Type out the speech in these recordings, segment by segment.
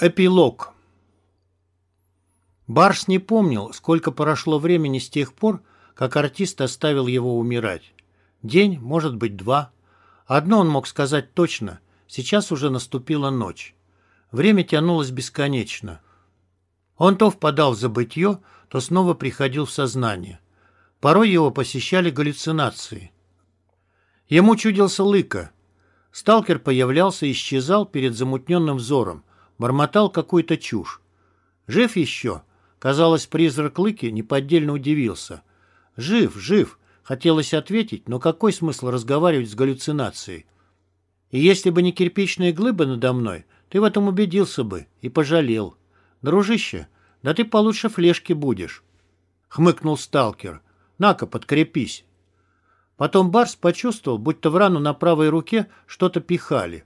Эпилог Барс не помнил, сколько прошло времени с тех пор, как артист оставил его умирать. День, может быть, два. Одно он мог сказать точно. Сейчас уже наступила ночь. Время тянулось бесконечно. Он то впадал в забытье, то снова приходил в сознание. Порой его посещали галлюцинации. Ему чудился лыка. Сталкер появлялся и исчезал перед замутненным взором, бормотал какую-то чушь. «Жив еще?» Казалось, призрак Лыки неподдельно удивился. «Жив, жив!» Хотелось ответить, но какой смысл разговаривать с галлюцинацией? И если бы не кирпичные глыбы надо мной, ты в этом убедился бы и пожалел. Дружище, да ты получше флешки будешь. Хмыкнул сталкер. На-ка, подкрепись. Потом Барс почувствовал, будто в рану на правой руке что-то пихали.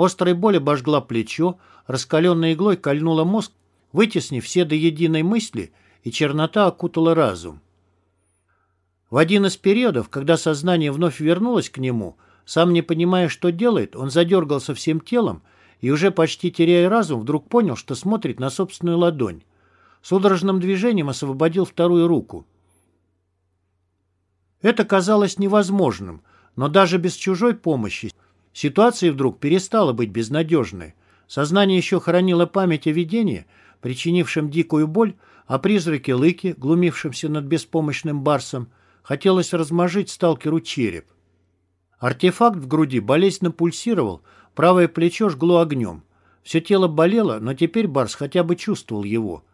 Острая боль обожгла плечо, раскаленной иглой кольнула мозг, вытеснив все до единой мысли, и чернота окутала разум. В один из периодов, когда сознание вновь вернулось к нему, сам не понимая, что делает, он задергался всем телом и уже почти теряя разум, вдруг понял, что смотрит на собственную ладонь. Судорожным движением освободил вторую руку. Это казалось невозможным, но даже без чужой помощи ситуация вдруг перестала быть безнадежной. Сознание еще хранило память о видении, причинившем дикую боль, о призраке Лыки, глумившемся над беспомощным барсом. Хотелось размажить сталкеру череп. Артефакт в груди болезненно пульсировал, правое плечо жгло огнем. Все тело болело, но теперь барс хотя бы чувствовал его.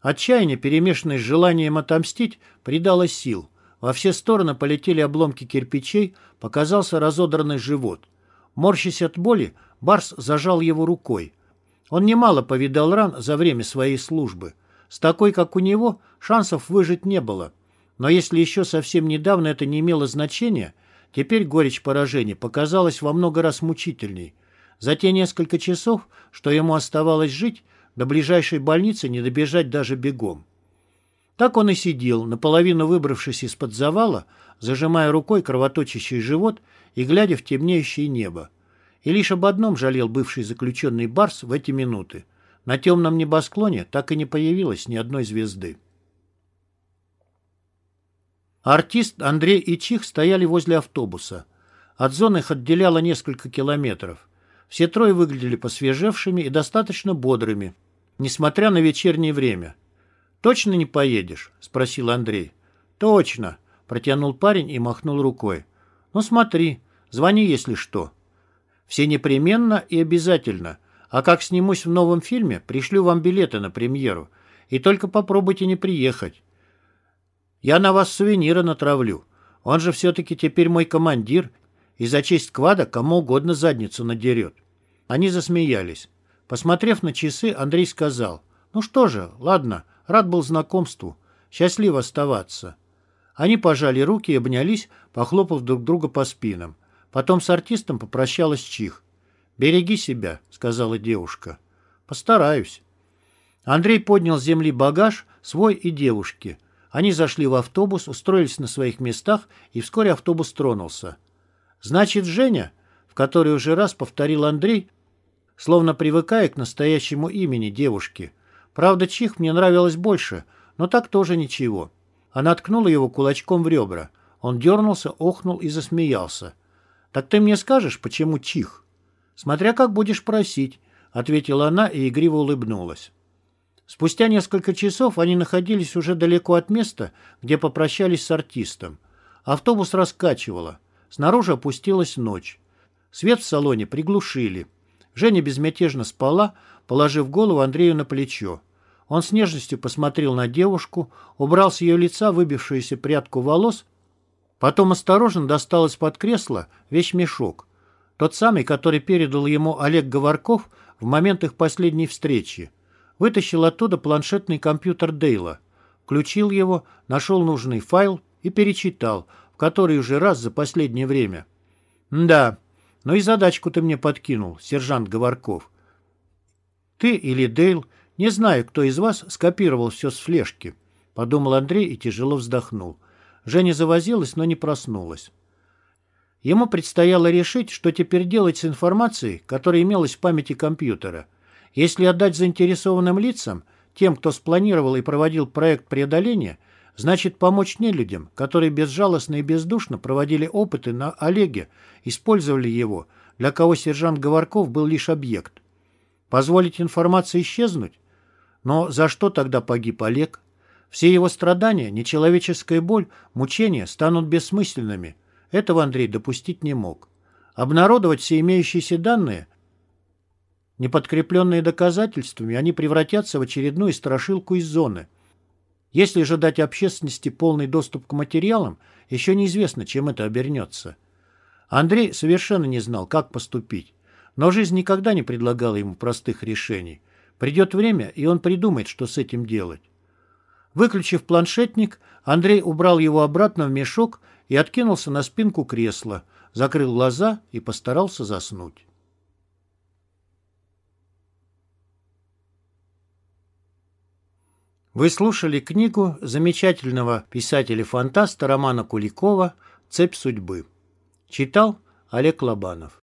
Отчаяние, перемешанное с желанием отомстить, придало сил. Во все стороны полетели обломки кирпичей, показался разодранный живот. Морщась от боли, Барс зажал его рукой. Он немало повидал ран за время своей службы. С такой, как у него, шансов выжить не было. Но если еще совсем недавно это не имело значения, теперь горечь поражения показалась во много раз мучительней. За те несколько часов, что ему оставалось жить, до ближайшей больницы не добежать даже бегом. Так он и сидел, наполовину выбравшись из-под завала, зажимая рукой кровоточащий живот и глядя в темнеющее небо. И лишь об одном жалел бывший заключенный Барс в эти минуты. На темном небосклоне так и не появилось ни одной звезды. Артист Андрей и Чих стояли возле автобуса. От зоны их отделяло несколько километров. Все трое выглядели посвежевшими и достаточно бодрыми, несмотря на вечернее время. «Точно не поедешь?» — спросил Андрей. «Точно!» — протянул парень и махнул рукой. «Ну смотри, звони, если что». Все непременно и обязательно. А как снимусь в новом фильме, пришлю вам билеты на премьеру. И только попробуйте не приехать. Я на вас сувениры натравлю. Он же все-таки теперь мой командир, и за честь квада кому угодно задницу надерет. Они засмеялись. Посмотрев на часы, Андрей сказал, «Ну что же, ладно, рад был знакомству. Счастливо оставаться». Они пожали руки и обнялись, похлопав друг друга по спинам. Потом с артистом попрощалась Чих. «Береги себя», — сказала девушка. «Постараюсь». Андрей поднял с земли багаж, свой и девушки. Они зашли в автобус, устроились на своих местах, и вскоре автобус тронулся. «Значит, Женя», — в который уже раз повторил Андрей, словно привыкая к настоящему имени девушки. Правда, Чих мне нравилось больше, но так тоже ничего. Она ткнула его кулачком в ребра. Он дернулся, охнул и засмеялся. «Так ты мне скажешь, почему чих?» «Смотря как будешь просить», — ответила она и игриво улыбнулась. Спустя несколько часов они находились уже далеко от места, где попрощались с артистом. Автобус раскачивало. Снаружи опустилась ночь. Свет в салоне приглушили. Женя безмятежно спала, положив голову Андрею на плечо. Он с нежностью посмотрел на девушку, убрал с ее лица выбившуюся прядку волос Потом осторожно достал из-под кресла вещмешок. Тот самый, который передал ему Олег Говорков в момент их последней встречи. Вытащил оттуда планшетный компьютер Дейла. Включил его, нашел нужный файл и перечитал, в который уже раз за последнее время. «Да, ну и задачку ты мне подкинул, сержант Говорков. Ты или Дейл, не знаю, кто из вас скопировал все с флешки», — подумал Андрей и тяжело вздохнул. Женя завозилась, но не проснулась. Ему предстояло решить, что теперь делать с информацией, которая имелась в памяти компьютера. Если отдать заинтересованным лицам, тем, кто спланировал и проводил проект преодоления, значит помочь нелюдям, которые безжалостно и бездушно проводили опыты на Олеге, использовали его, для кого сержант Говорков был лишь объект. Позволить информации исчезнуть? Но за что тогда погиб Олег? Все его страдания, нечеловеческая боль, мучения станут бессмысленными. Этого Андрей допустить не мог. Обнародовать все имеющиеся данные, не подкрепленные доказательствами, они превратятся в очередную страшилку из зоны. Если же дать общественности полный доступ к материалам, еще неизвестно, чем это обернется. Андрей совершенно не знал, как поступить. Но жизнь никогда не предлагала ему простых решений. Придет время, и он придумает, что с этим делать. Выключив планшетник, Андрей убрал его обратно в мешок и откинулся на спинку кресла, закрыл глаза и постарался заснуть. Вы слушали книгу замечательного писателя-фантаста Романа Куликова «Цепь судьбы». Читал Олег Лобанов.